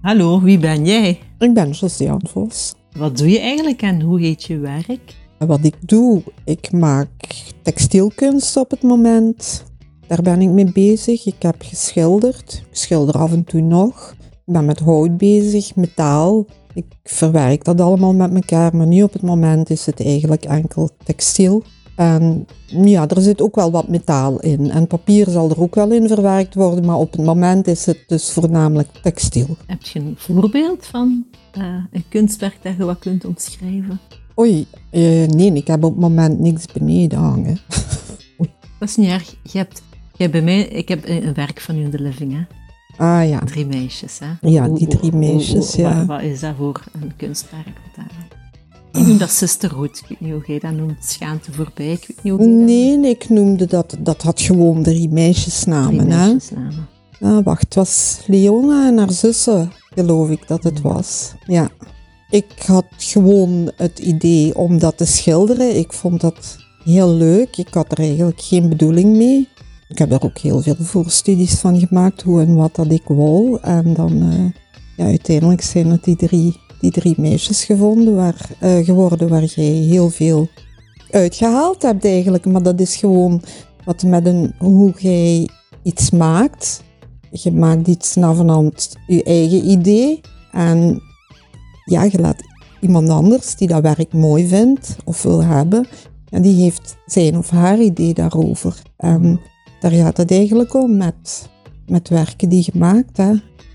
Hallo, wie ben jij? Ik ben Josiane Vos. Wat doe je eigenlijk en hoe heet je werk? Wat ik doe, ik maak textielkunst op het moment. Daar ben ik mee bezig. Ik heb geschilderd. Ik schilder af en toe nog. Ik ben met hout bezig, metaal. Ik verwerk dat allemaal met elkaar, maar nu op het moment is het eigenlijk enkel textiel. En ja, er zit ook wel wat metaal in. En papier zal er ook wel in verwerkt worden, maar op het moment is het dus voornamelijk textiel. Heb je een voorbeeld van uh, een kunstwerk dat je wat kunt omschrijven? Oei, uh, nee, ik heb op het moment niks beneden hangen. Dat is niet erg. Je hebt, je hebt bij mij, ik heb een werk van u in de living, hè? Ah ja. Drie meisjes, hè? Ja, die drie meisjes, hoe, hoe, ja. Wat, wat, is dat voor een kunstwerk? Ik noem dat sisterhood. Ik weet niet hoe jij dat noemt. Schaamte voorbij. Ik weet niet hoe nee, nee, ik noemde dat... Dat had gewoon drie meisjesnamen, drie meisjesnamen. hè? Ah, wacht, het was Leona en haar zussen, geloof ik dat het was. Ja. Ik had gewoon het idee om dat te schilderen. Ik vond dat heel leuk. Ik had er eigenlijk geen bedoeling mee. Ik heb er ook heel veel voorstudies van gemaakt, hoe en wat dat ik wou. En dan, uh, ja, uiteindelijk zijn het die drie, die drie meisjes gevonden waar, uh, geworden waar jij heel veel uitgehaald hebt eigenlijk. Maar dat is gewoon wat met een, hoe jij iets maakt. Je maakt iets navenant je eigen idee. En ja, je laat iemand anders die dat werk mooi vindt of wil hebben, en die heeft zijn of haar idee daarover. En daar gaat het eigenlijk om met, met werken die je maakt. Hè?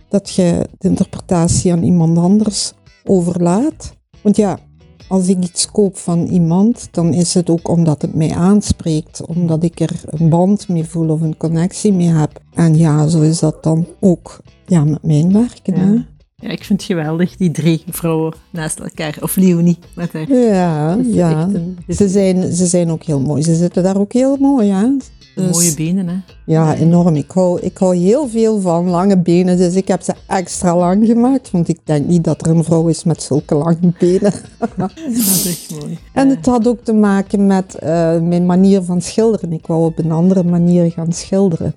Dat je de interpretatie aan iemand anders overlaat. Want ja, als ik iets koop van iemand, dan is het ook omdat het mij aanspreekt. Omdat ik er een band mee voel of een connectie mee heb. En ja, zo is dat dan ook ja, met mijn werken. Ja. Hè? Ja, ik vind het geweldig, die drie vrouwen naast elkaar. Of Leonie met haar. Ja, ja. Een, ze, zijn, ze zijn ook heel mooi. Ze zitten daar ook heel mooi aan. Dus, mooie benen, hè? Ja, enorm. Ik hou, ik hou heel veel van lange benen, dus ik heb ze extra lang gemaakt. Want ik denk niet dat er een vrouw is met zulke lange benen. dat is echt mooi. En het had ook te maken met uh, mijn manier van schilderen. Ik wou op een andere manier gaan schilderen.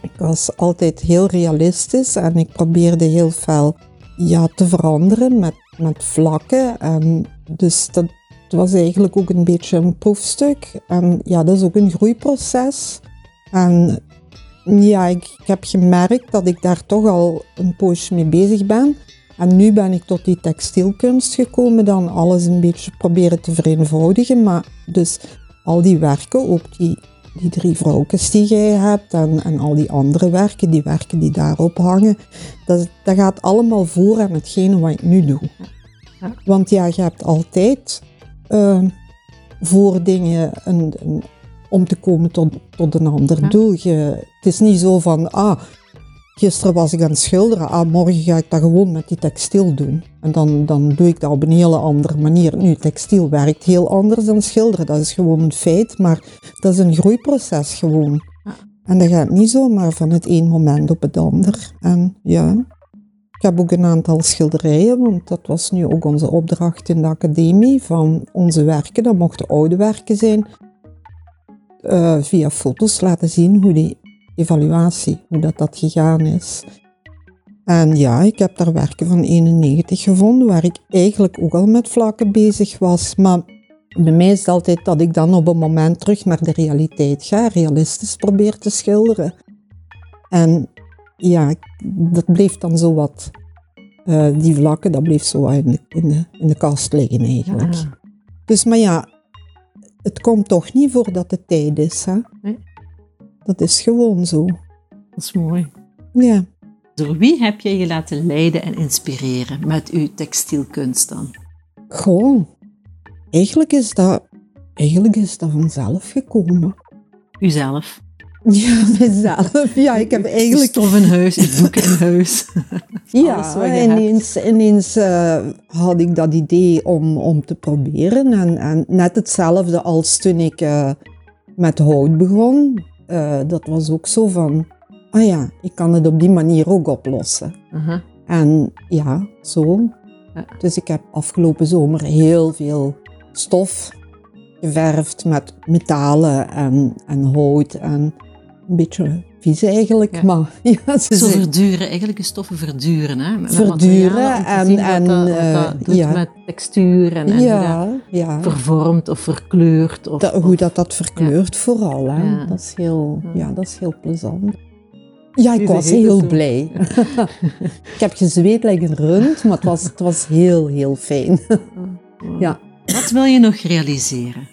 Ik was altijd heel realistisch en ik probeerde heel veel ja, te veranderen met, met vlakken. En dus dat was eigenlijk ook een beetje een proefstuk. En ja, dat is ook een groeiproces. En ja, ik, ik heb gemerkt dat ik daar toch al een poosje mee bezig ben. En nu ben ik tot die textielkunst gekomen, dan alles een beetje proberen te vereenvoudigen. Maar dus al die werken, ook die, die drie vrouwtjes die jij hebt en, en al die andere werken, die werken die daarop hangen, dat, dat gaat allemaal voor aan hetgene wat ik nu doe. Want ja, je hebt altijd uh, voor dingen een, een, om te komen tot, tot een ander Ja. doel. Je, het is niet zo van, ah, gisteren was ik aan het schilderen, ah, morgen ga ik dat gewoon met die textiel doen. En dan, dan doe ik dat op een hele andere manier. Nu, textiel werkt heel anders dan schilderen, dat is gewoon een feit, maar dat is een groeiproces gewoon. Ja. En dat gaat niet zomaar van het een moment op het ander. En ja, ik heb ook een aantal schilderijen, want dat was nu ook onze opdracht in de academie van onze werken. Dat mochten oude werken zijn. eh, via foto's laten zien hoe die evaluatie, hoe dat, dat gegaan is. En ja, ik heb daar werken van 91 gevonden, waar ik eigenlijk ook al met vlakken bezig was. Maar bij mij is het altijd dat ik dan op een moment terug naar de realiteit ga, realistisch probeer te schilderen. En ja, dat bleef dan zo wat, eh, die vlakken, dat bleef zo in de, in de, in de kast liggen eigenlijk. Ja. Dus, maar ja, het komt toch niet voordat het tijd is, hè? Nee. Dat is gewoon zo. Dat is mooi. Ja. Door wie heb je je laten leiden en inspireren met uw textielkunst dan? Gewoon. Eigenlijk is dat, eigenlijk is dat vanzelf gekomen. Uzelf. Ja, mezelf. Ja, ik heb eigenlijk... stof in huis, uw boeken in huis. Ja, ineens, ineens eh, had ik dat idee om, om te proberen. En, en net hetzelfde als toen ik eh, met hout begon. Eh, dat was ook zo van, ah ja, ik kan het op die manier ook oplossen. Aha. En ja, zo. Ja. Dus ik heb afgelopen zomer heel veel stof geverfd met metalen en, en hout. En een beetje vies eigenlijk, Ja. maar ja, ze Zo zijn verduren, eigenlijk stoffen verduren. Hè? Met Verduren en- en, dat, eh, dat doet ja. met textuur en, en ja, ja. vervormt of verkleurt. Of, Dat- hoe dat dat verkleurt vooral, hè. Ja. Dat, is heel, Ja. dat is heel plezant. Ja, ik was heel blij. ik heb gezweet like een rund, maar het was, het was heel, heel fijn. ja. Wat wil je nog realiseren?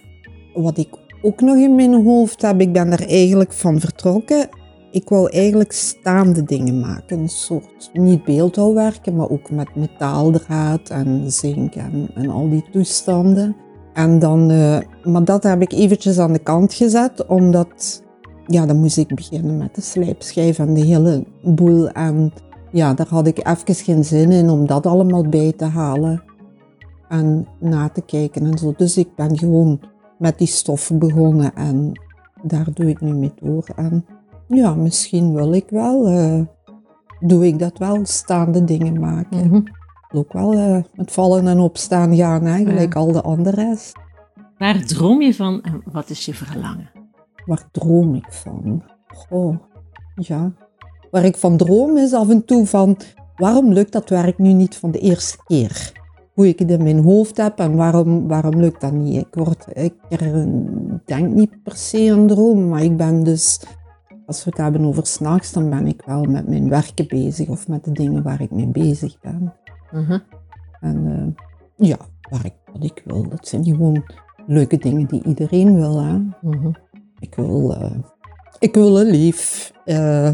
Wat ik ook nog in mijn hoofd heb, ik ben daar eigenlijk van vertrokken. Ik wou eigenlijk staande dingen maken. Een soort, niet beeldhouwwerken, maar ook met metaaldraad en zink en, al die toestanden. En dan, eh, maar dat heb ik eventjes aan de kant gezet, omdat, ja, dan moest ik beginnen met de slijpschijf en de hele boel. En ja, daar had ik even geen zin in om dat allemaal bij te halen en na te kijken en zo. Dus ik ben gewoon met die stoffen begonnen en daar doe ik nu mee door. En ja, misschien wil ik wel, eh, doe ik dat wel, staande dingen maken. Mhm. Ook wel eh, met vallen en opstaan gaan, hè, gelijk Ja. al de andere rest. Waar droom je van en wat is je verlangen? Waar droom ik van? Goh, ja. Waar ik van droom is af en toe van, waarom lukt dat werk nu niet van de eerste keer? Hoe ik het in mijn hoofd heb en waarom, waarom lukt dat niet? Ik, word, ik denk niet per se aan droom, maar ik ben dus, als we het hebben over s'nachts, dan ben ik wel met mijn werken bezig of met de dingen waar ik mee bezig ben. Mhm. En eh, ja, waar ik, wat ik wil, dat zijn gewoon leuke dingen die iedereen wil. Hè? Mhm. Ik wil, eh, ik wil een lief. eh,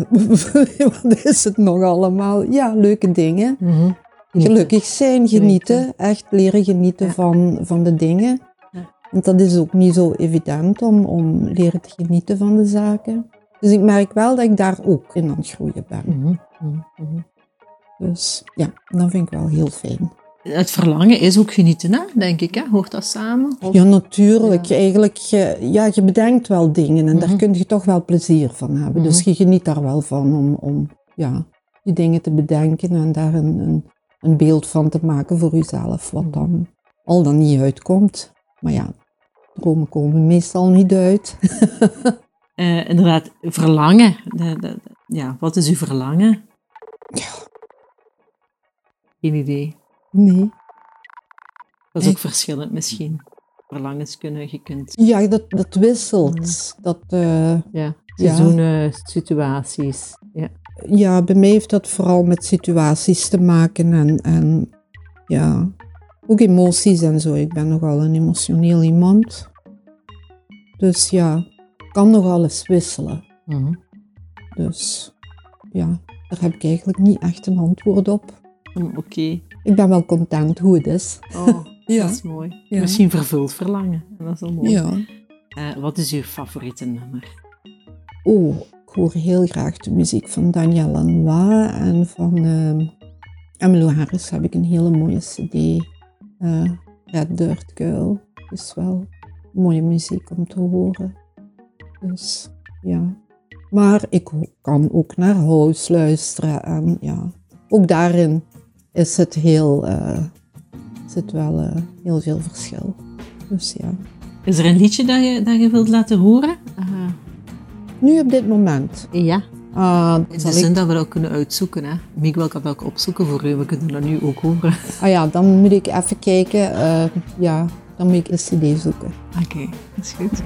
wat is het nog allemaal? Ja, leuke dingen. Mhm. Gelukkig zijn, genieten. Echt leren genieten Ja. van, van de dingen. Ja. Want dat is ook niet zo evident om, om leren te genieten van de zaken. Dus ik merk wel dat ik daar ook in aan het groeien ben. Mhm. Mhm. Mhm. Dus ja, dat vind ik wel heel fijn. Het verlangen is ook genieten, hè? denk ik. Hè? Hoort dat samen? Of- Ja, natuurlijk. Eigenlijk, je, ja, je bedenkt wel dingen en daar kun je toch wel plezier van hebben. Dus je geniet daar wel van om, om ja, die dingen te bedenken en daar een, een, een beeld van te maken voor jezelf, wat dan al dan niet uitkomt. Maar ja, dromen komen meestal niet uit. Eh, inderdaad, verlangen. De, de- de- ja, wat is uw verlangen? Ja. Geen idee. Nee. Dat is ook verschillend misschien. Verlangens kunnen, je kunt... Ja, dat, dat wisselt. Dat, eh, Ja, seizoenen, situaties. Ja. Ja, bij mij heeft dat vooral met situaties te maken en, en ja, ook emoties en zo. Ik ben nogal een emotioneel iemand. Dus ja, kan nogal eens wisselen. Mhm. Dus ja, daar heb ik eigenlijk niet echt een antwoord op. Hm, Oké. Ik ben wel content hoe het is. Oh, Ja. dat is mooi. Ja. Misschien vervuld verlangen. En dat is wel mooi. Ja. Eh, wat is uw favoriete nummer? Oh, hoor heel graag de muziek van Daniel Lanois en van ehm Emmylou Harris heb ik een hele mooie cd. eh Red Dirt Girl. is wel mooie muziek om te horen. Dus ja. Maar ik kan ook naar house luisteren en ja, ook daarin is het heel, eh, zit wel eh, heel veel verschil. Dus ja. Is er een liedje dat je, dat je wilt laten horen? Eh, Nu op dit moment. ja. ah, In de ik zin dat we dat kunnen uitzoeken. Hè? Miguel kan dat ook opzoeken voor u. We kunnen dat nu ook horen. Ah ja, dan moet ik even kijken. eh, ja, dan moet ik een cd zoeken. Oké, dat is goed.